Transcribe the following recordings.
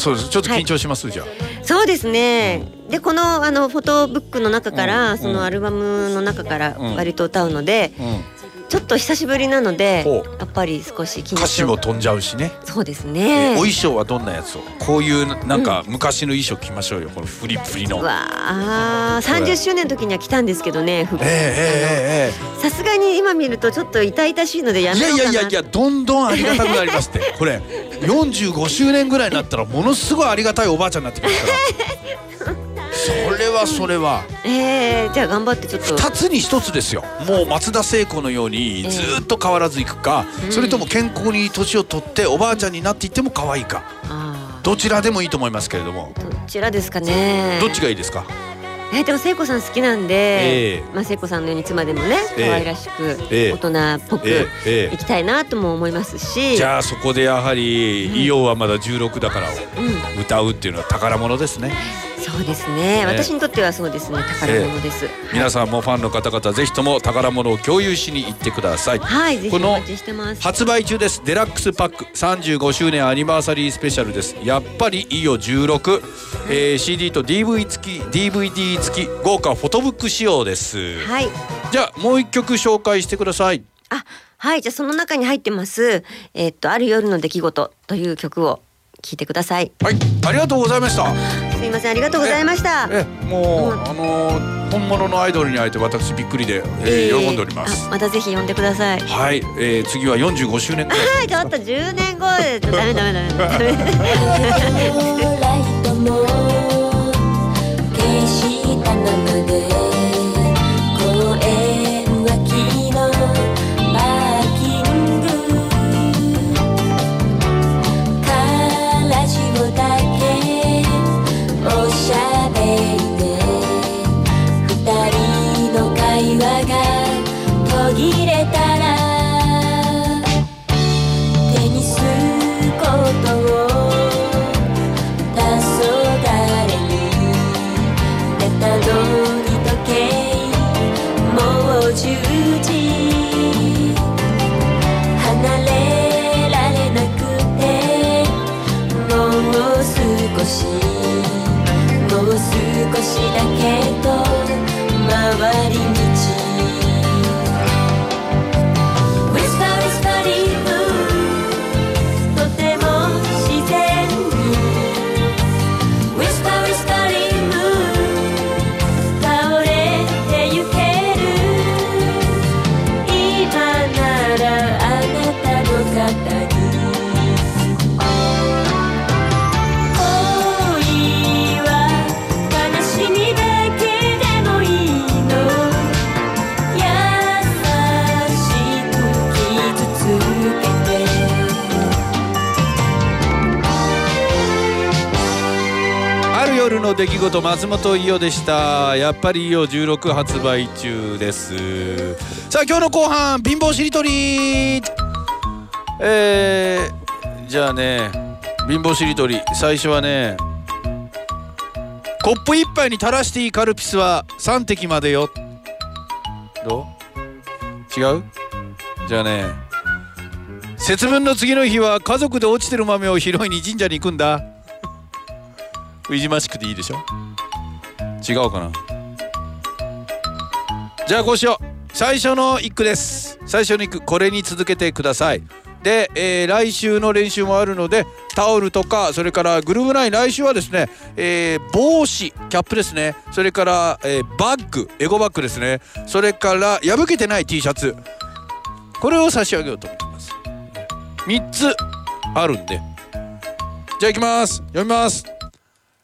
そうです。ちょっと緊張します、はい、じゃそうですね、でこのあのフォトブックの中から、そのアルバムの中から割と歌うので、ちょっと久しぶりなのでやっぱり少し歌詞も飛んじゃうしね。そうですね、お衣装はどんなやつを？こういうなんか昔の衣装着ましょうよ。このフリフリの。わあ30周年の時には着たんですけどねさすがに今見るとちょっと痛々しいのでやめようかないやいやいやどんどんありがたくなりますって。これ45周年ぐらいになったらものすごいありがたいおばあちゃんになってきますからそれはそれは、えー、じゃあ頑張ってちょっと。2つに1つですよ。もう松田聖子のようにずっと変わらずいくか、えー、それとも健康に年を取っておばあちゃんになっていっても可愛いか、どちらでもいいと思いますけれども。どちらですかね。どっちがいいですか？えー、でも聖子さん好きなんで、えー、まあ聖子さんのようにいつまでもね可愛らしく、大人っぽくいきたいなとも思いますし、じゃあそこでやはり「イオはまだ16だから」を歌うっていうのは宝物ですね。そうですね、ね、私にとってはそうですね。宝物です、えー、皆さんもファンの方々ぜひとも宝物を共有しに行ってください。はいぜひお待ちしてます。発売中です。デラックスパック35周年アニバーサリースペシャルです。やっぱりいいよ16、えー、CD と DV 付き DVD 付き豪華フォトブック仕様です。はい。じゃあもう一曲紹介してください。あはい。じゃあその中に入ってます。えー、っとある夜の出来事という曲を聞いてください。はい。ありがとうございました。すいません。ありがとうございました。えもう、うん、あのー、本物のアイドルに会えて私びっくりで、えー、喜んでおります。またぜひ呼んでください。はい、えー、次は45周年はいちょっと10年後。でダメダメダメダメ 消したままで入れたの出来事松本伊代でした。やっぱり伊代16発売中です。さあ今日の後半貧乏しりとり。えー、じゃあね貧乏しりとり。最初はねコップ一杯に垂らしていいカルピスは3滴までよ。どう？違う？じゃあね節分の次の日は家族で落ちてる豆を拾いに神社に行くんだ。いじましくていいでしょ違うかなじゃあこうしよう最初の一句です最初の一句これに続けてくださいで、えー、来週の練習もあるのでタオルとかそれからグルーブライン来週はですね、えー、帽子キャップですねそれから、えー、バッグエゴバッグですねそれから破けてない T シャツこれを差し上げようと思ってます3つあるんでじゃあいきます読みます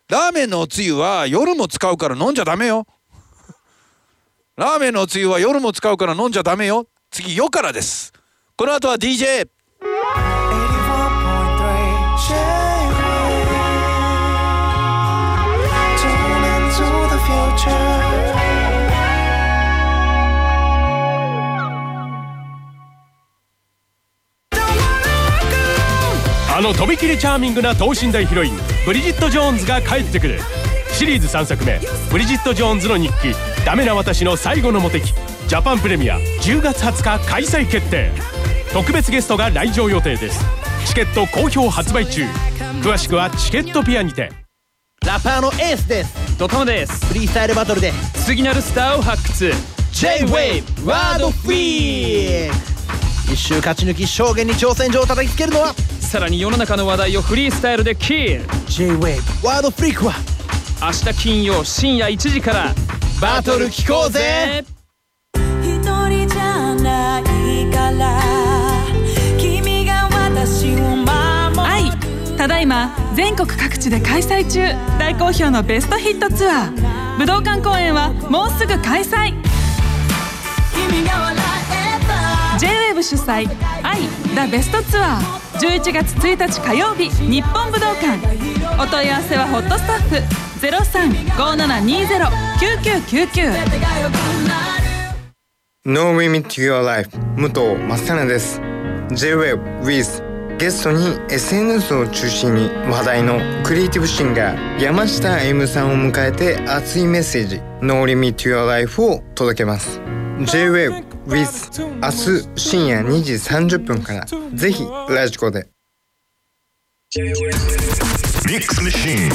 ラーメンのおつゆは夜も使うから飲んじゃダメよ。ラーメンのおつゆは夜も使うから飲んじゃダメよ。次よからです。この後は DJ あのとびきりチャーミングな等身大ヒロインブリジット・ジョーンズが帰ってくる。シリーズ3作目「ブリジット・ジョーンズの日記ダメな私の最後のモテ期」ジャパンプレミア10月20日開催決定。特別ゲストが来場予定です。チケット好評発売中。詳しくはチケットピアにて。ラッパーのエースです。ドカモです。フリースタイルバトルで。次なるスターを発掘。J-WAVE ワードフリーク一周勝ち抜き証言に挑戦状を叩きつけるのはさらに世の中の話題をフリースタイルでキル J-WAVE ワードフリークは明日金曜深夜1時からバトル聞こうぜ。一人じゃないから君が私を守愛ただいま全国各地で開催中。大好評のベストヒットツアー。武道館公演はもうすぐ開催。君が笑 J-WAVE 主催「愛ザベストツアー11月1日火曜日日本武道館。お問い合わせはホットスタッフ0357209999 No Limit Your Life 武藤正奈です。J w e with ゲストに SNS を中心に話題のクリエイティブシンガー山下歩夢さんを迎えて熱いメッセージ No Limit Your Life を届けます。J-Web with 明日深夜2時30分から。ぜひラジコで。Mix Machine.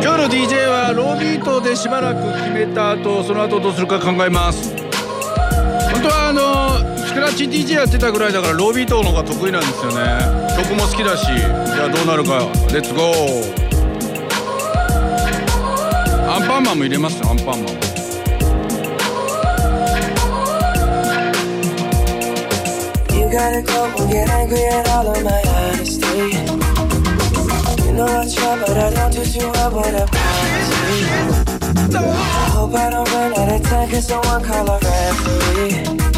今日の DJ はロービートでしばらく決めた後その後どうするか考えます。本当はあのスクラッチ DJ やってたぐらいだからロビートの方が得意なんですよね。曲も好きだし。じゃあどうなるか。レッツゴーアンパンマンも入れますよアンパンマン。も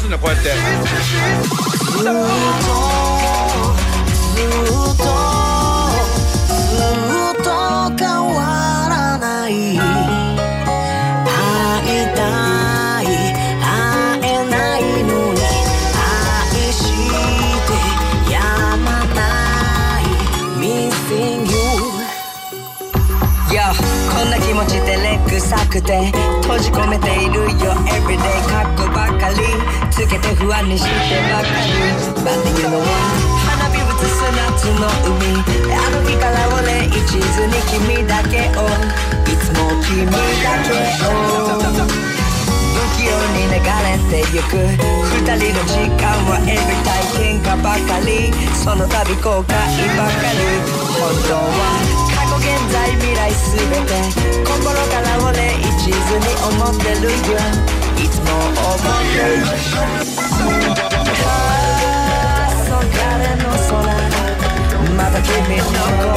合わすんだこうやってずっ照れくて閉じ込めているよ。Everyday カッコばかり。つけて不安にしてばかり。But you know what 花火映す夏の海。あの日から俺一途に君だけを。いつも君だけを。不器用に流れてゆく。二人の時間は Everyday 喧嘩ばかり。その度後悔ばかり。本当は在未来すべて心から俺一途に思ってるよいつも思ってる黄昏の空また君の声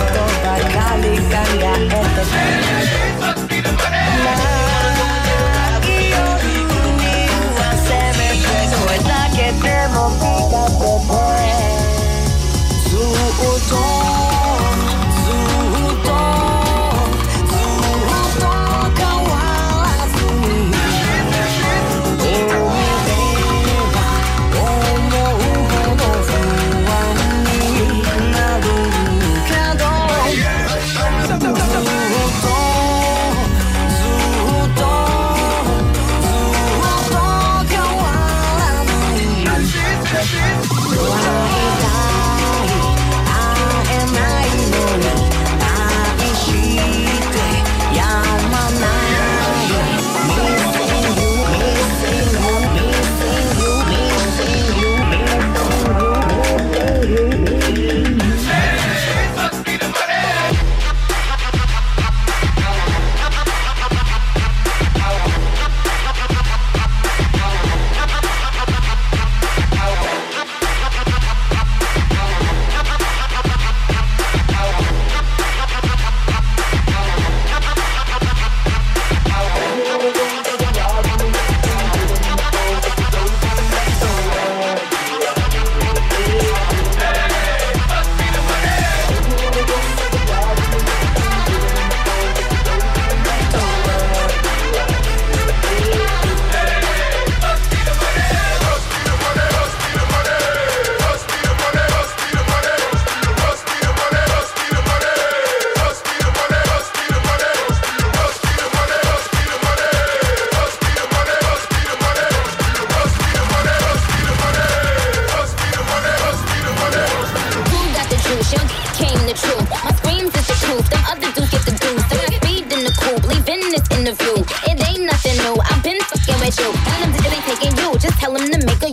it ain't nothing new. I've been fucking with you. Tell them digitally taking you. Just tell them to make a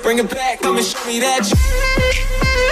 bring it, back, come and show me that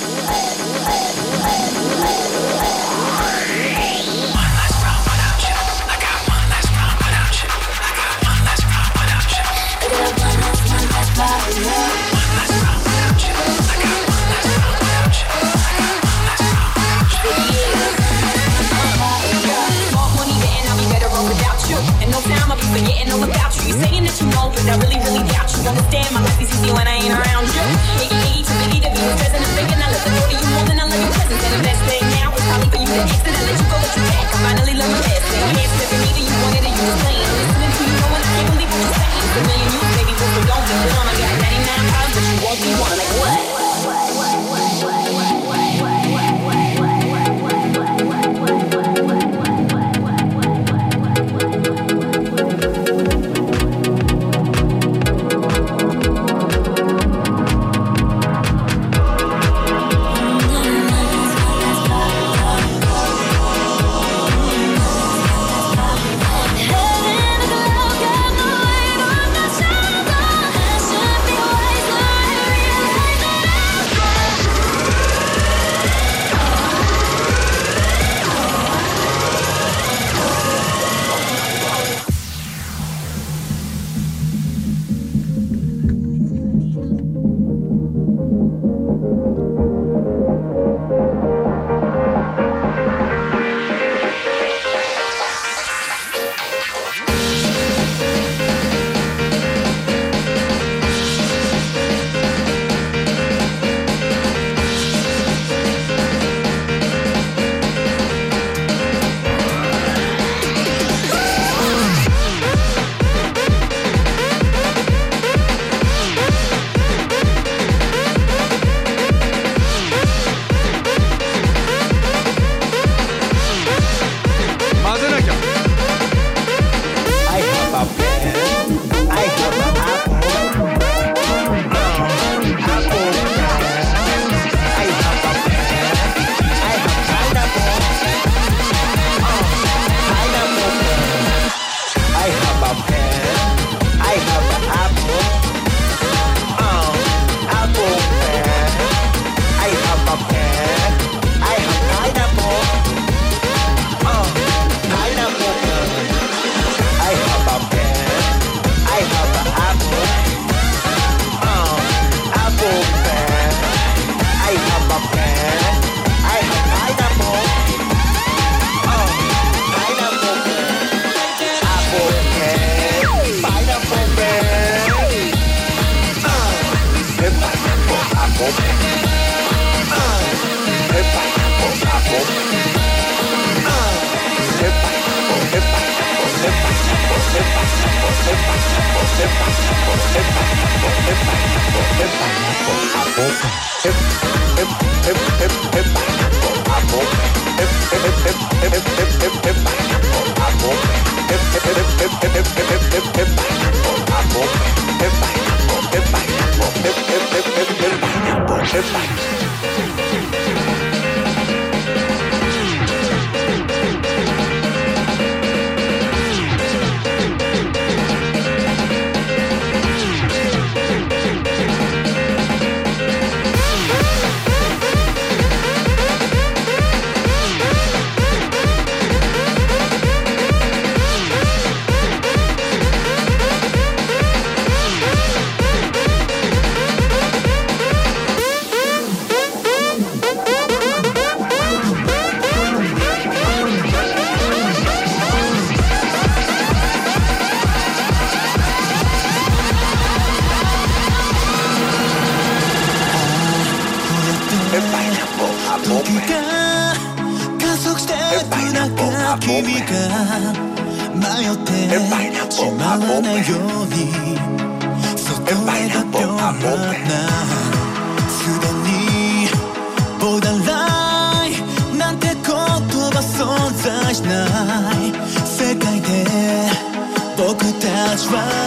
know about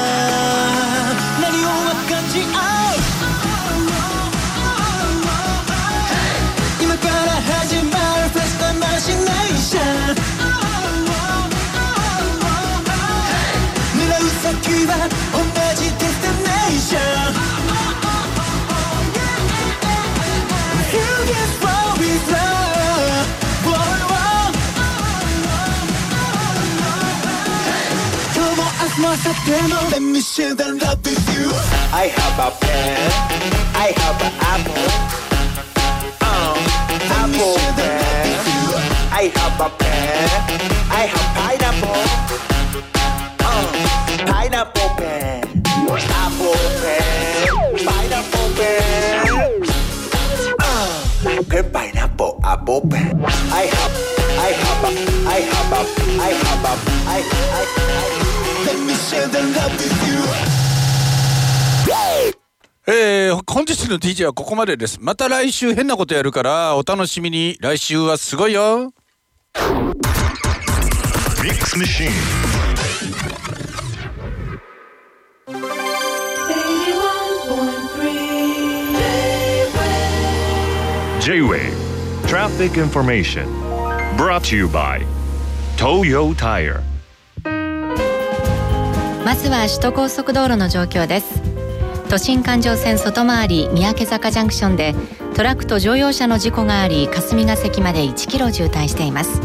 は demo. Let me share the love with you. I have a pen. I have an apple. Um, apple pen. I have a pen. I have pineapple. Um, pineapple pen. Apple pen. Pineapple pen. Um, uh, pen pineapple apple pen. I have. I have a. I have a. I have a. I. I. I. I えー、本日の DJ はここまでですまた来週変なことやるからお楽しみに来週はすごいよ J-Wave Traffic Information Brought to you by Toyo Tire まずは首都高速道路の状況です。都心環状線外回り三宅坂ジャンクションでトラックと乗用車の事故があり霞ヶ関まで1キロ渋滞しています。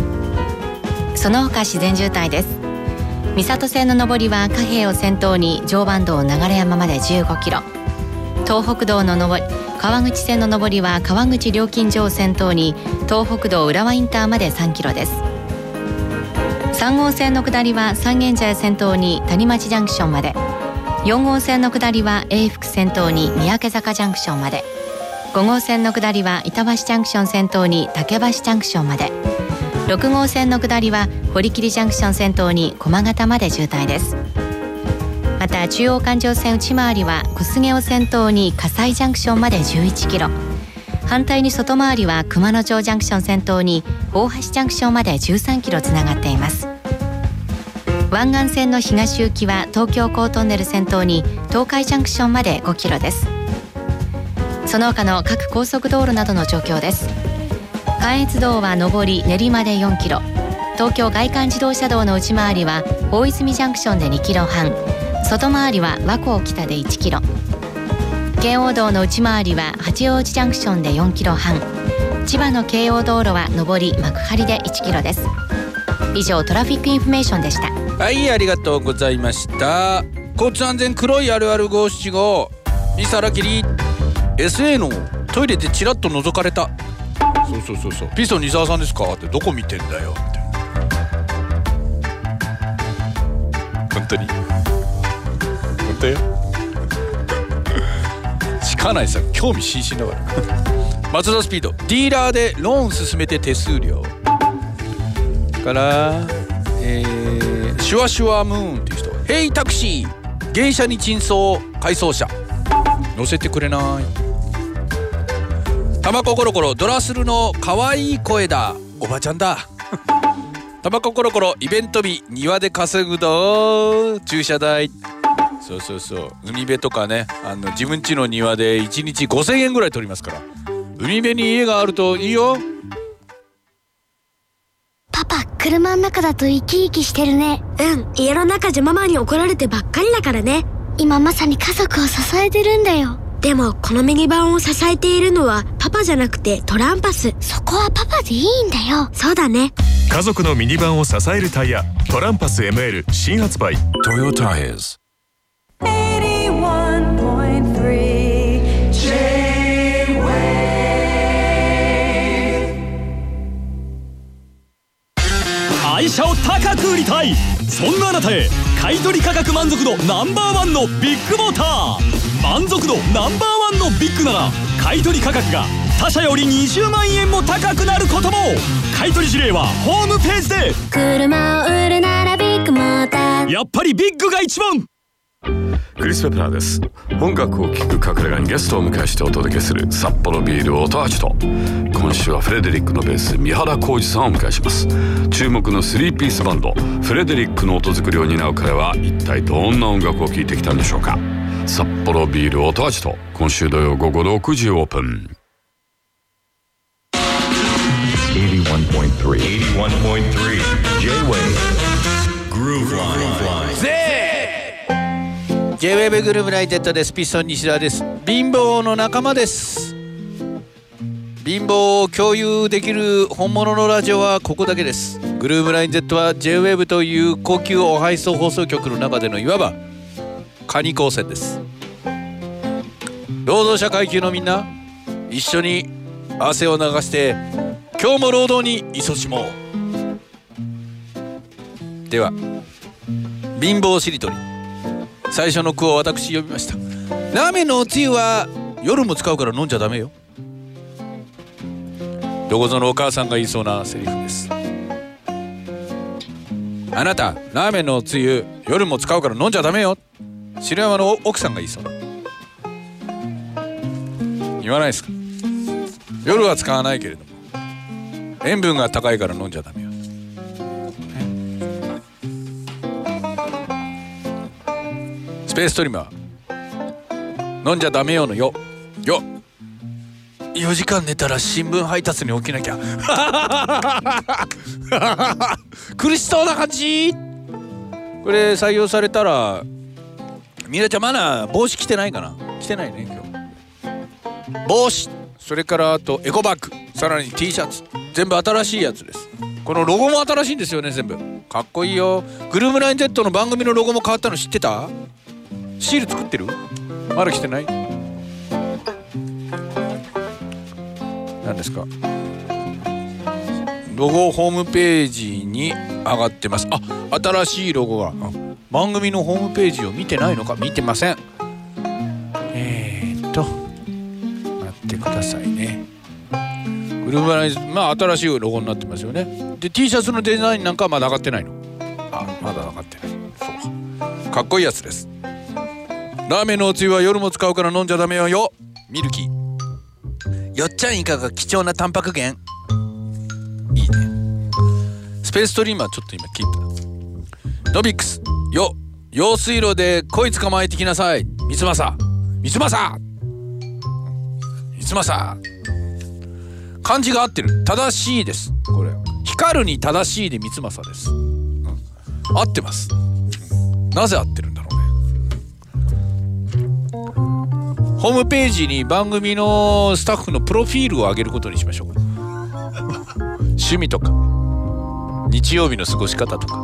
その他自然渋滞です。三郷線の上りは貨幣を先頭に常磐道流山まで15キロ。東北道の上り川口線の上りは川口料金所を先頭に東北道浦和インターまで3キロです。3号線の下りは三軒茶屋先頭に谷町ジャンクションまで。4号線の下りは永福先頭に三宅坂ジャンクションまで。5号線の下りは板橋ジャンクション先頭に竹橋ジャンクションまで。6号線の下りは堀切ジャンクション先頭に駒形まで渋滞です。また中央環状線内回りは小菅を先頭に葛西ジャンクションまで11キロ。反対に外回りは熊野町ジャンクション先頭に大橋ジャンクションまで13キロつながっています。湾岸線の東行きは東京港トンネル先頭に東海ジャンクションまで5キロです。その他の各高速道路などの状況です。関越道は上り練馬で4キロ。東京外環自動車道の内回りは大泉ジャンクションで2キロ半。外回りは和光北で1キロ。中央道の内回りは八王子ジャンクションで4キロ半。千葉の京葉道路は上り幕張で1キロです。以上トラフィックインフォメーションでした。はいありがとうございました。交通安全黒いあるある五七五。足柄下り SA のトイレでチラッと覗かれた。そうそうそうそう。ピストン西沢さんですか？ってどこ見てんだよって。本当に。本当よ。かないさ興味津々だから。松田スピード。ディーラーでローン進めて手数料。からえー、シュワシュワムーンっていう人「ヘイタクシー。芸者に珍相回送車。乗せてくれない」「タバココロコロ。ドラスルの可愛い声だ。おばちゃんだ」タバココロコロ。イベント日庭で稼ぐど駐車代そうそうそう海辺とかねあの自分家の庭で1日5,000円ぐらい取りますから海辺に家があるといいよパパ、車の中だと生き生きしてるね。うん、家の中じゃママに怒られてばっかりだからね。今まさに家族を支えてるんだよ。でも、このミニバンを支えているのはパパじゃなくてトランパス。そこはパパでいいんだよ。そうだね。家族のミニバンを支えるタイヤトランパス ML 新発売 Toyo Tires 愛車を高く売りたい。そんなあなたへ。買取価格満足度ナンバーワンのビッグモーター。満足度ナンバーワンのビッグなら買取価格が他社より20万円も高くなることも。買取事例はホームページで。車を売るならビッグモーター。やっぱりビッグが一番クリス・ペプラーです。音楽を聴く隠れ家にゲストを迎えしてお届けする札幌ビール音味と。今週はフレデリックのベース三原浩二さんをお迎えします。注目のスリーピースバンドフレデリックの音作りを担う彼は一体どんな音楽を聴いてきたんでしょうか。札幌ビール音味と今週土曜午後6時オープン。81.3 81.3 J-Wave Groove Line. ぜ J-WAVE グルーブライテッドです。ピストン西田です。貧乏の仲間です。貧乏を共有できる本物のラジオはここだけです。グルーブライン Z は J-WAVE という高級お配送放送局の中でのいわばカニ光線です。労働者階級のみんな一緒に汗を流して今日も労働に勤しもう。では貧乏しりとり。最初の句を私読みました。ラーメンのおつゆは夜も使うから飲んじゃダメよ。どこぞのお母さんが言いそうなセリフです。あなたラーメンのおつゆ夜も使うから飲んじゃダメよ。白山の奥さんが言いそう。な言わないですか？夜は使わないけれども。塩分が高いから飲んじゃダメよ。スペーストリマー。飲んじゃダメよのよ。よ。4時間寝たら新聞配達に起きなきゃ。苦しそうな感じ。これ採用されたらみなちゃんまだ帽子着てないかな？着てないね今日。帽子。それからあとエコバッグ。さらに T シャツ。全部新しいやつです。このロゴも新しいんですよね全部。かっこいいよ。グルームライン Z の番組のロゴも変わったの知ってた？シール作ってる？まだ来てない？何ですか？ロゴホームページに上がってます。あ新しいロゴが。番組のホームページを見てないのか？見てません。えー、っと待ってくださいね。グルームラインまあ新しいロゴになってますよね。で T シャツのデザインなんかはまだ上がってないの。あまだ上がってない。そうかっこいいやつです。ラーメンのおつゆは夜も使うから飲んじゃダメよ。よミルキー。よっちゃんイカが貴重なタンパク源。いいね。スペーストリーマーちょっと今キープノビックス。よ用水路で恋捕まえてきなさい。三つ正三つ正三つ正漢字が合ってる。正しいです。これ。光るに正しいで三つ正です、うん、合ってます。なぜ合ってる？ホームページに番組のスタッフのプロフィールを上げることにしましょう。趣味とか日曜日の過ごし方とか。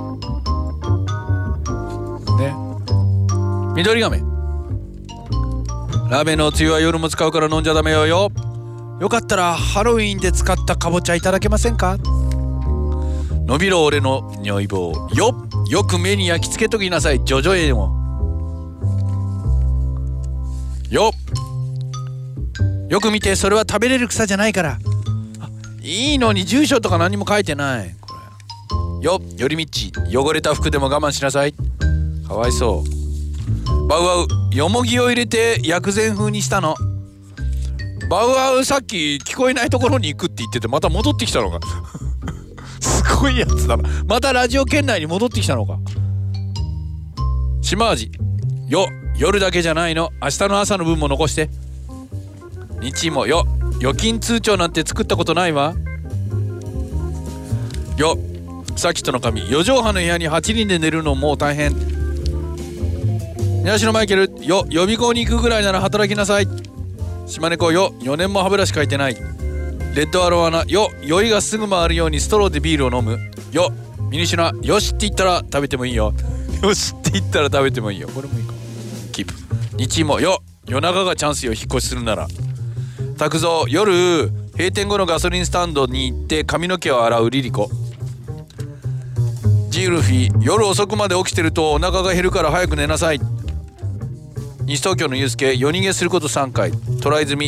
ね。緑画面ラーメンのおつゆは夜も使うから飲んじゃダメよ。よよかったらハロウィンで使ったかぼちゃいただけませんか？伸びろ俺の如意棒よよく目に焼き付けときなさい。ジョジョ絵もよ。っよく見てそれは食べれる草じゃないから。いいのに住所とか何も書いてない。これ。よ寄り道。汚れた服でも我慢しなさい。かわいそう。バウアウ。よもぎを入れて薬膳風にしたの。バウアウ。さっき聞こえないところに行くって言っててまた戻ってきたのか。すごいやつだな。またラジオ圏内に戻ってきたのか。島味。よ夜だけじゃないの。明日の朝の分も残して。日もよ預金通帳なんて作ったことないわ。よさっきとの紙4畳半の部屋に8人で寝るのもう大変。宮代マイケルよ予備校に行くぐらいなら働きなさい。島根子よ4年も歯ブラシ書いてない。レッドアロワナよ酔いがすぐ回るようにストローでビールを飲む。よミニシュナよしって言ったら食べてもいいよ。よしって言ったら食べてもいいよ。これもいいか。キープ。日もよ夜中がチャンスよ引っ越しするなら拓三夜閉店後のガソリンスタンドに行って髪の毛を洗うリリコ。ジールフィ夜遅くまで起きてるとお腹が減るから早く寝なさい。西東京のユうスケ夜逃げすること3回。トライ済み。